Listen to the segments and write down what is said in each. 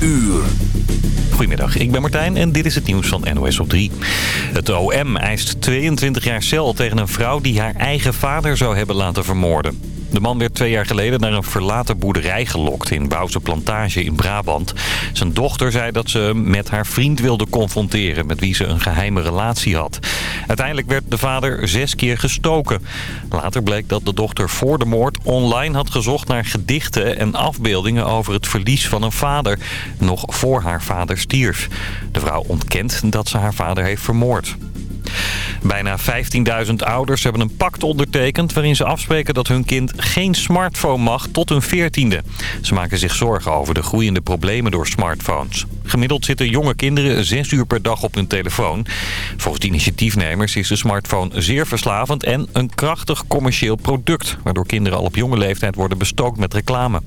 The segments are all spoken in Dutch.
uur. Goedemiddag, ik ben Martijn en dit is het nieuws van NOS op 3. Het OM eist 22 jaar cel tegen een vrouw die haar eigen vader zou hebben laten vermoorden. De man werd twee jaar geleden naar een verlaten boerderij gelokt in Bouwse Plantage in Brabant. Zijn dochter zei dat ze hem met haar vriend wilde confronteren met wie ze een geheime relatie had. Uiteindelijk werd de vader zes keer gestoken. Later bleek dat de dochter voor de moord online had gezocht naar gedichten en afbeeldingen over het verlies van een vader. Nog voor haar vader stierf. De vrouw ontkent dat ze haar vader heeft vermoord. Bijna 15.000 ouders hebben een pact ondertekend... waarin ze afspreken dat hun kind geen smartphone mag tot hun 14e. Ze maken zich zorgen over de groeiende problemen door smartphones. Gemiddeld zitten jonge kinderen 6 uur per dag op hun telefoon. Volgens de initiatiefnemers is de smartphone zeer verslavend... en een krachtig commercieel product... waardoor kinderen al op jonge leeftijd worden bestookt met reclame.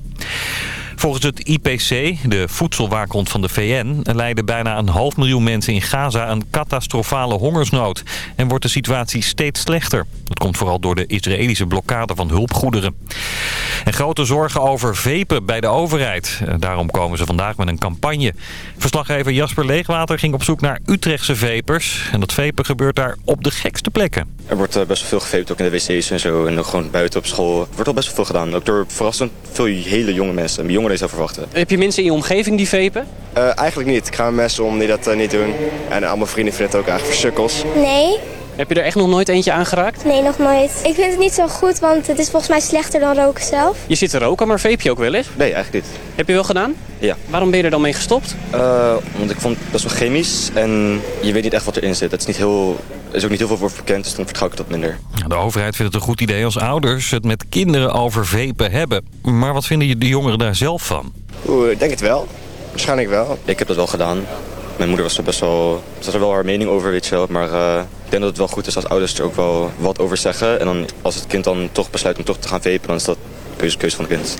Volgens het IPC, de voedselwaakhond van de VN, lijden bijna een half miljoen mensen in Gaza een catastrofale hongersnood. En wordt de situatie steeds slechter. Dat komt vooral door de Israëlische blokkade van hulpgoederen. En grote zorgen over vepen bij de overheid. Daarom komen ze vandaag met een campagne. Verslaggever Jasper Leegwater ging op zoek naar Utrechtse vepers. En dat vepen gebeurt daar op de gekste plekken. Er wordt eh, best wel veel geveept, ook in de wc's en zo. En ook gewoon buiten op school. Er wordt al best wel veel gedaan. Ook door verrassend veel hele jonge mensen. Jongeren zou verwachten. Heb je mensen in je omgeving die vepen? Uh, eigenlijk niet. Ik ga met mensen om die dat uh, niet doen. En al mijn vrienden vinden het ook eigenlijk versukkels. Nee. Heb je er echt nog nooit eentje aangeraakt? Nee, nog nooit. Ik vind het niet zo goed, want het is volgens mij slechter dan roken zelf. Je zit te roken, maar vape je ook wel eens? Nee, eigenlijk niet. Heb je wel gedaan? Ja. Waarom ben je er dan mee gestopt? Uh, want ik vond het best wel chemisch en je weet niet echt wat erin zit. Het is, niet heel, er is ook niet heel veel voor bekend, dus dan vertrouw ik dat minder. De overheid vindt het een goed idee als ouders het met kinderen over vapen hebben. Maar wat vinden de jongeren daar zelf van? Oeh, ik denk het wel. Waarschijnlijk wel. Ik heb dat wel gedaan. Mijn moeder was er best wel, ze had er wel haar mening over, weet je wel. Maar uh, ik denk dat het wel goed is als ouders er ook wel wat over zeggen. En dan, als het kind dan toch besluit om toch te gaan vapen, dan is dat keuze, keuze van het kind.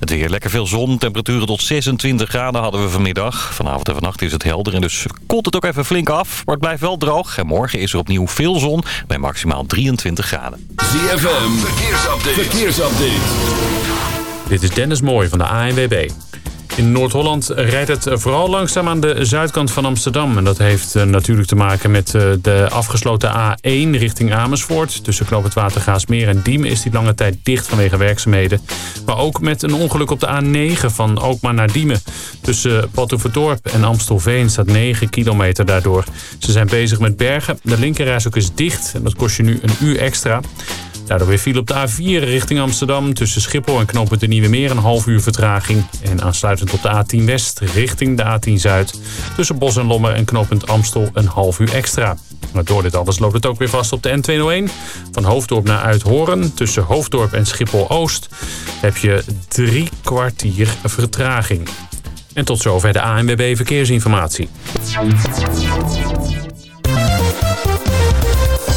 Het weer lekker veel zon. Temperaturen tot 26 graden hadden we vanmiddag. Vanavond en vannacht is het helder en dus koelt het ook even flink af. Maar het blijft wel droog. En morgen is er opnieuw veel zon bij maximaal 23 graden. ZFM, verkeersupdate. verkeersupdate. Dit is Dennis Mooij van de ANWB. In Noord-Holland rijdt het vooral langzaam aan de zuidkant van Amsterdam. En dat heeft natuurlijk te maken met de afgesloten A1 richting Amersfoort. Tussen Knoop het Watergaasmeer en Diemen is die lange tijd dicht vanwege werkzaamheden. Maar ook met een ongeluk op de A9 van Alkmaar naar Diemen. Tussen Badhoevedorp en Amstelveen staat 9 kilometer daardoor. Ze zijn bezig met bergen. De linkerreis ook is dicht en dat kost je nu een uur extra. Daardoor weer viel op de A4 richting Amsterdam. Tussen Schiphol en knooppunt de Nieuwe Meer een half uur vertraging. En aansluitend op de A10 West richting de A10 Zuid. Tussen Bos en Lommer en knooppunt Amstel een half uur extra. Maar door dit alles loopt het ook weer vast op de N201. Van Hoofddorp naar Uithoren. Tussen Hoofddorp en Schiphol-Oost heb je drie kwartier vertraging. En tot zover de ANWB Verkeersinformatie.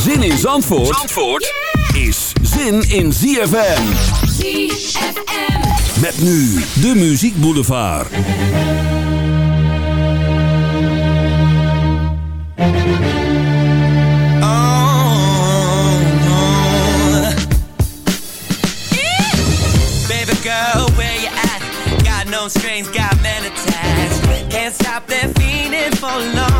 Zin in Zandvoort, Zandvoort is zin in ZFM. ZFM. Met nu de Muziek Boulevard. Baby girl, where you at? Got no strings, got many ties. Can't stop that feeling for long,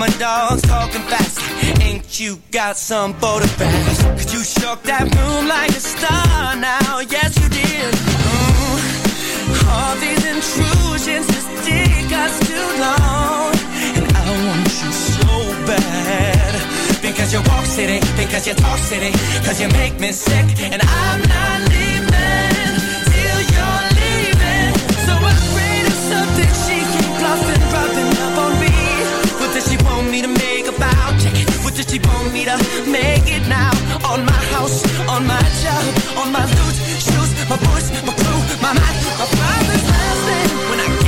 my dogs talking fast. Ain't you got some photographs? Cause you shook that room like a star now. Yes, you did. Mm. All these intrusions just take us too long. And I want you so bad. Because you walk city, because you talk city, cause you make me sick. And I'm not leaving to make it now? On my house, on my job, on my loot, shoes, my boots, my crew, my mind, my father's last name. When I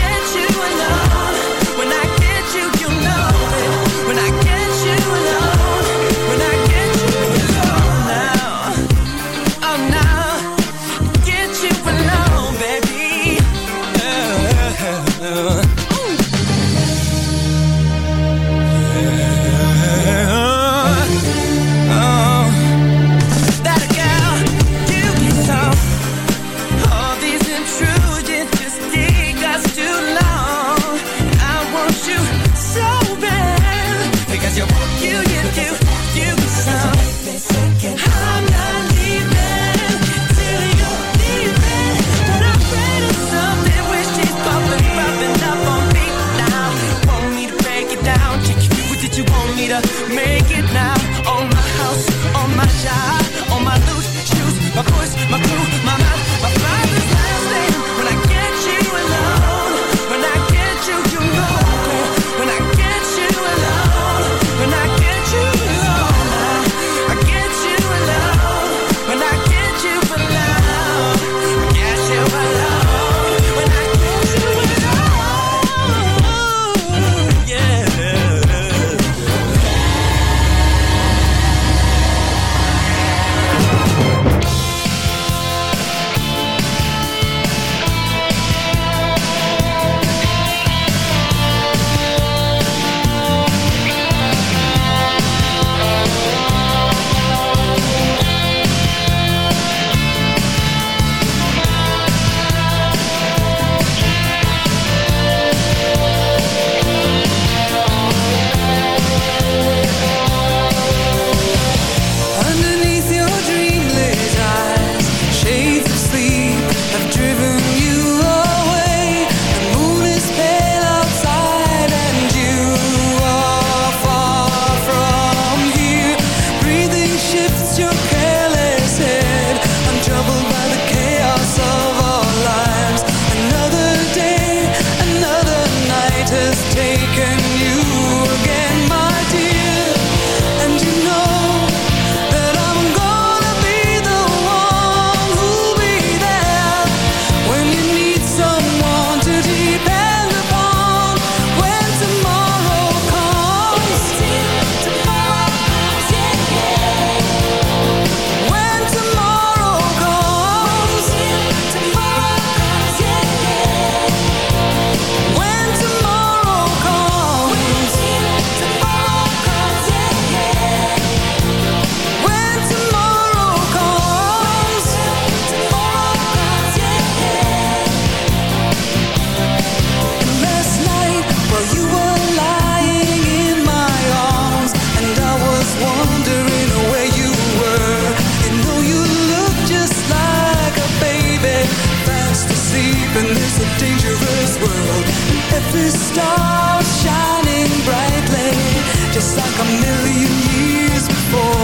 this world. Every star shining brightly Just like a million years before.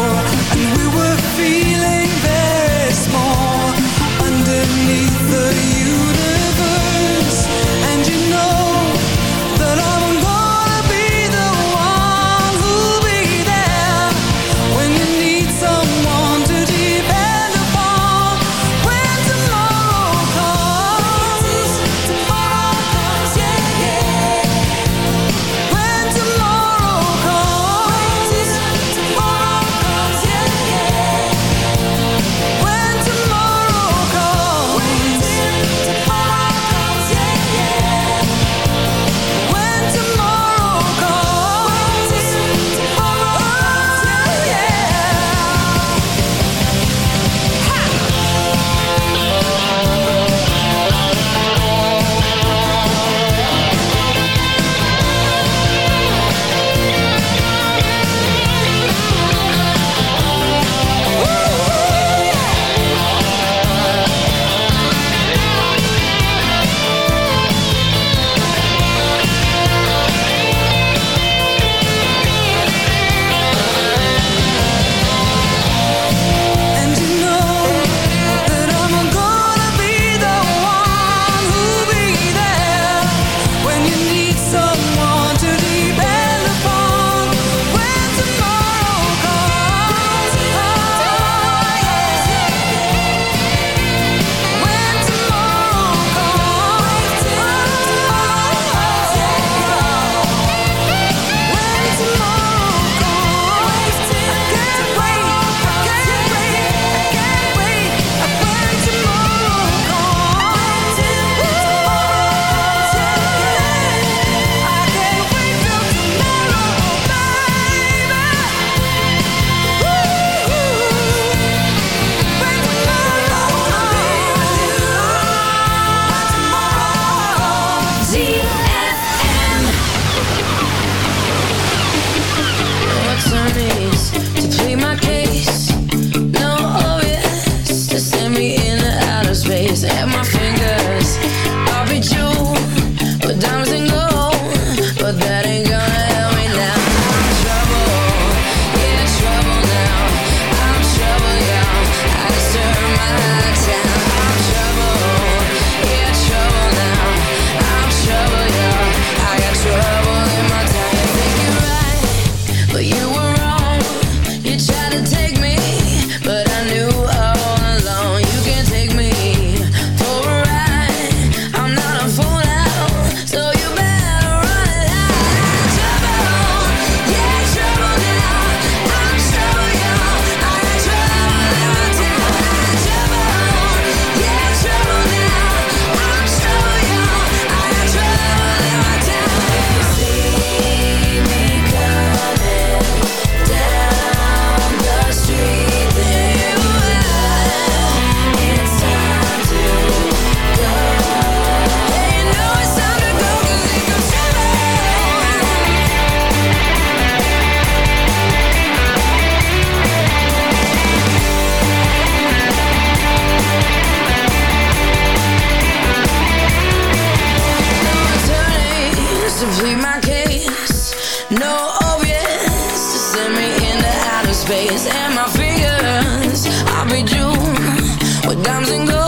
no oh, obvious to send me into outer space and my fingers. I'll be June with diamonds and gold.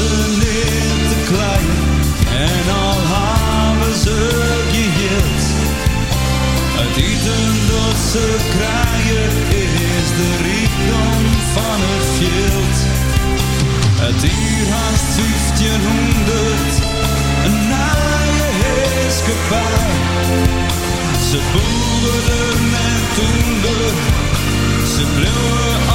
ze niet te klein en al hebben ze geheeld. Het eten dat ze krijgen is de rijkdom van het veld. Het uur haast 1500, een naaie heerskepaar. Ze boerden en toender, ze bleven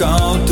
koud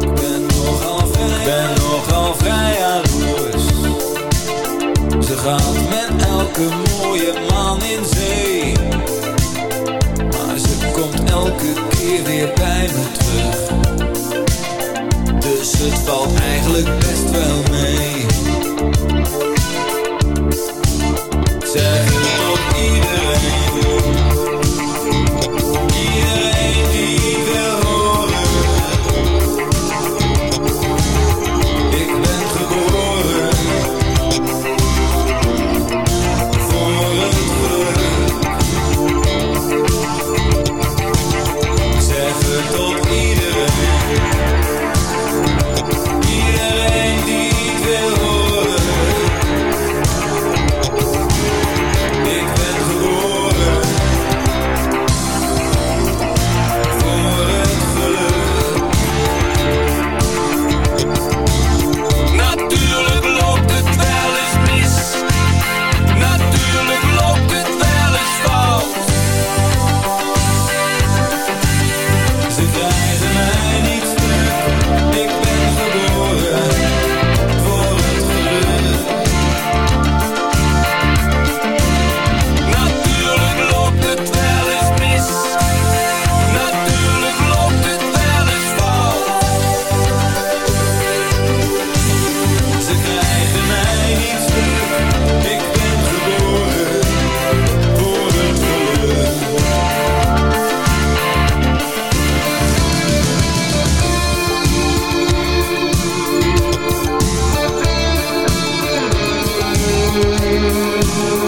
Ik ben nogal vrij, ben nogal vrij aan. Ze gaat met elke mooie man in zee. Maar ze komt elke keer weer bij me terug. Dus het valt eigenlijk best wel mee. you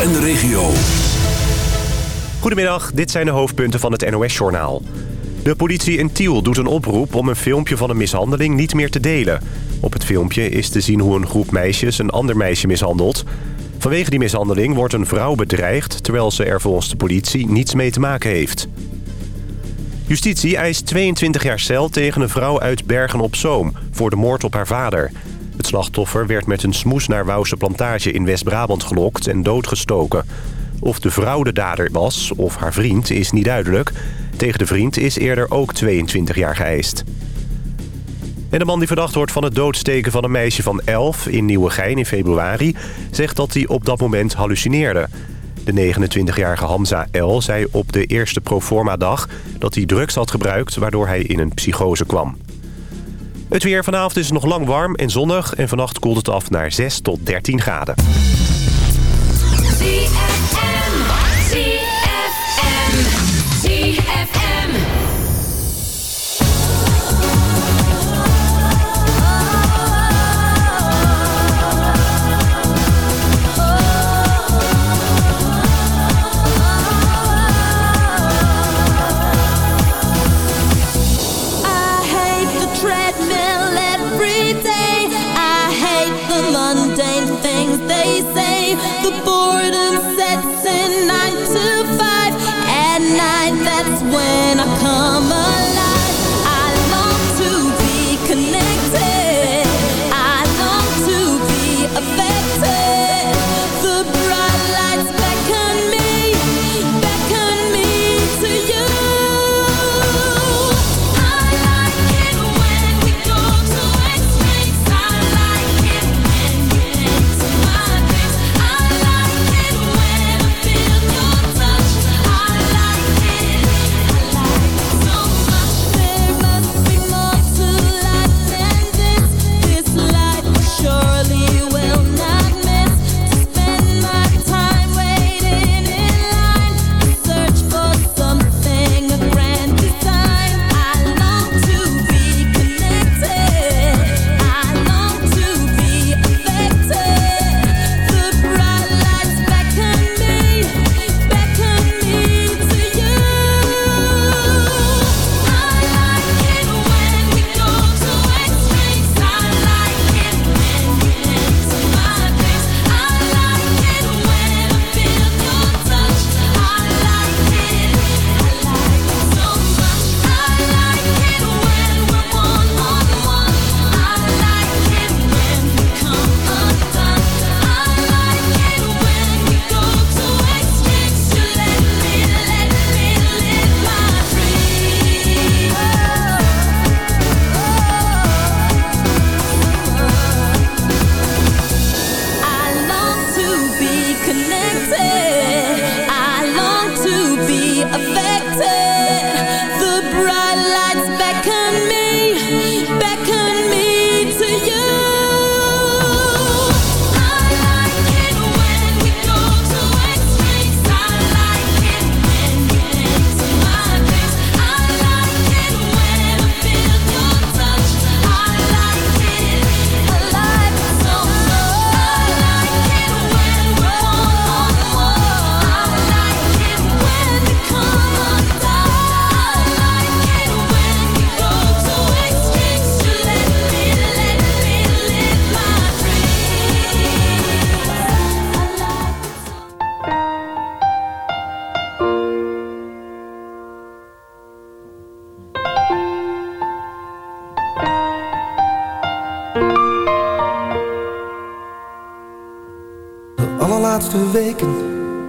En de regio. Goedemiddag, dit zijn de hoofdpunten van het NOS-journaal. De politie in Tiel doet een oproep om een filmpje van een mishandeling niet meer te delen. Op het filmpje is te zien hoe een groep meisjes een ander meisje mishandelt. Vanwege die mishandeling wordt een vrouw bedreigd... terwijl ze er volgens de politie niets mee te maken heeft. Justitie eist 22 jaar cel tegen een vrouw uit Bergen-op-Zoom... voor de moord op haar vader. Het slachtoffer werd met een smoes naar Wouwse Plantage in West-Brabant gelokt en doodgestoken. Of de vrouw de dader was of haar vriend is niet duidelijk. Tegen de vriend is eerder ook 22 jaar geëist. En de man die verdacht wordt van het doodsteken van een meisje van 11 in Nieuwegein in februari... zegt dat hij op dat moment hallucineerde. De 29-jarige Hamza L. zei op de eerste proforma-dag dat hij drugs had gebruikt... waardoor hij in een psychose kwam. Het weer vanavond is nog lang warm en zonnig... en vannacht koelt het af naar 6 tot 13 graden.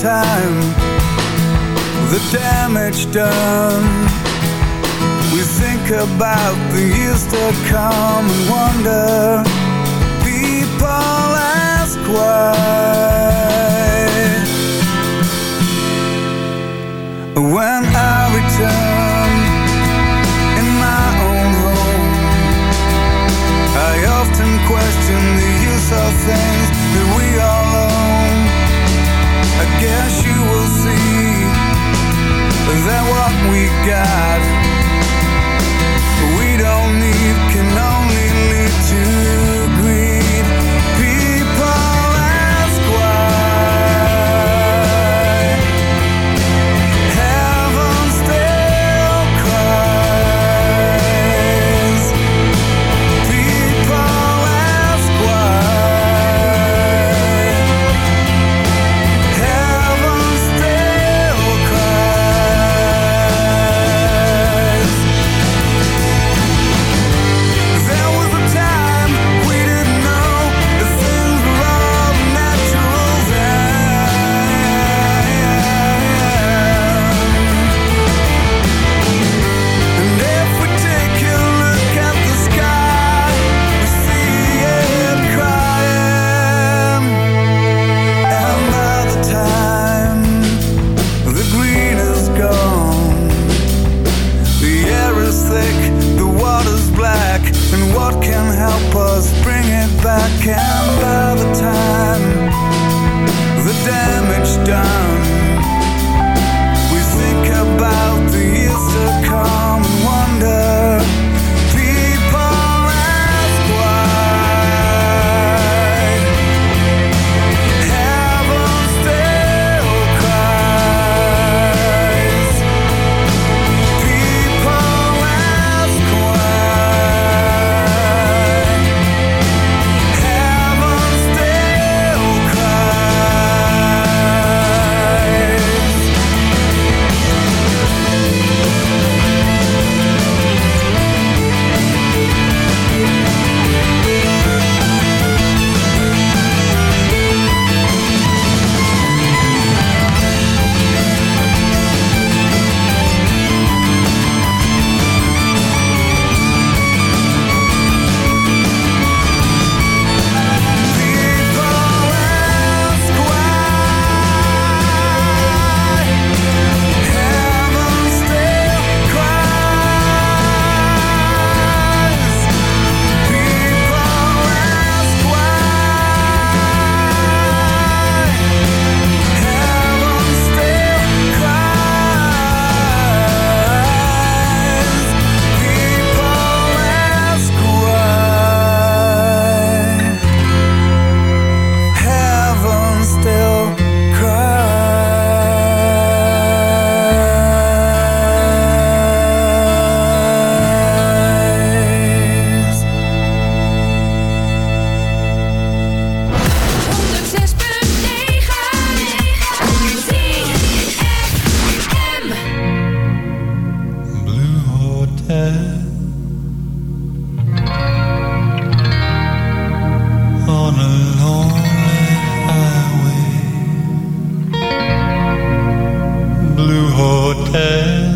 time the damage done, we think about the years to come and wonder. People ask why. When I return in my own home, I often question the use of things that what we got, hotel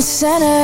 center,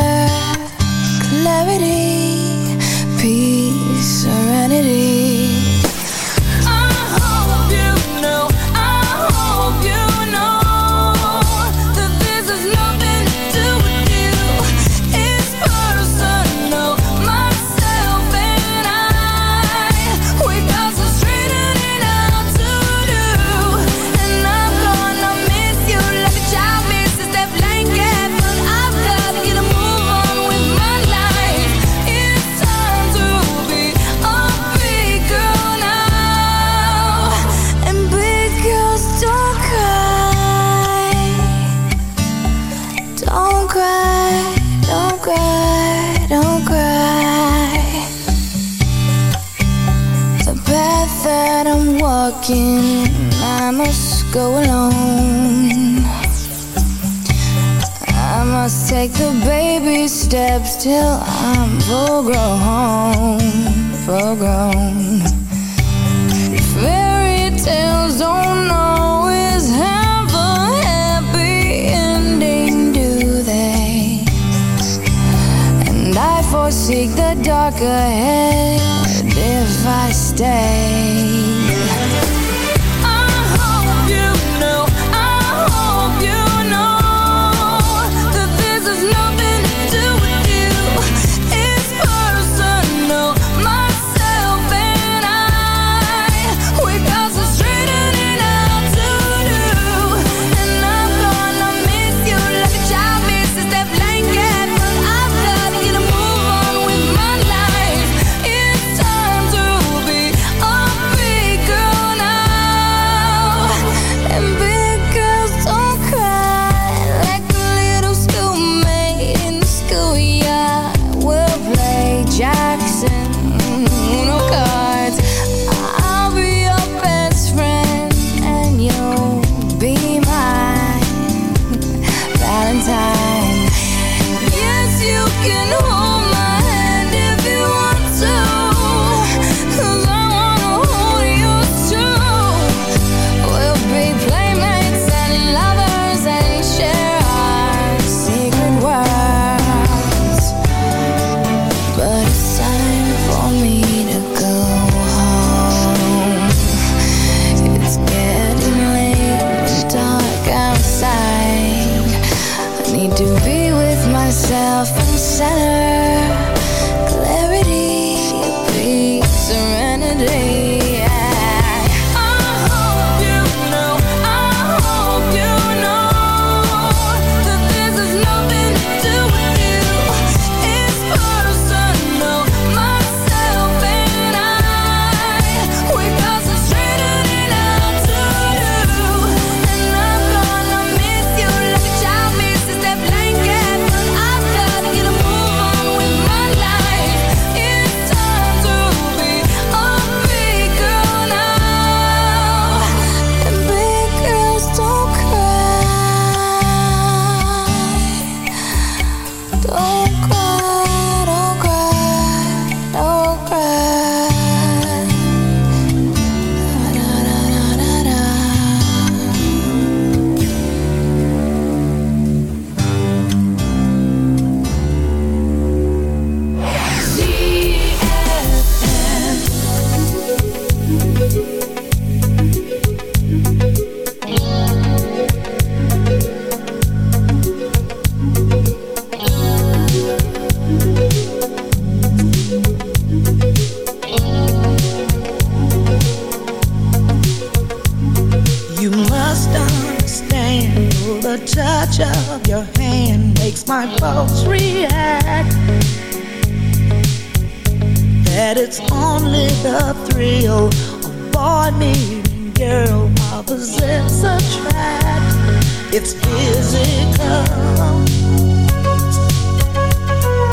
It's only the thrill of boy meeting girl opposites attract. It's physical,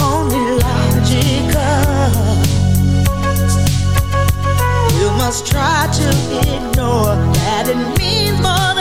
only logical. You must try to ignore that it means more than.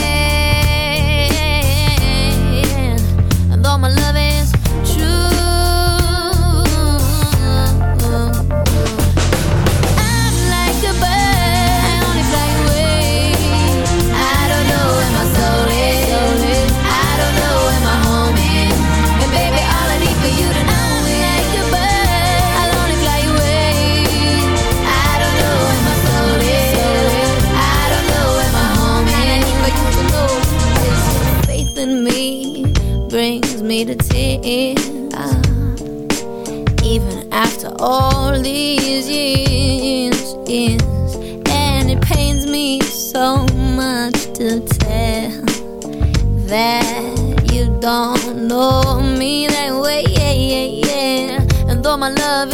Even after all these years, years, and it pains me so much to tell that you don't know me that way. And though my love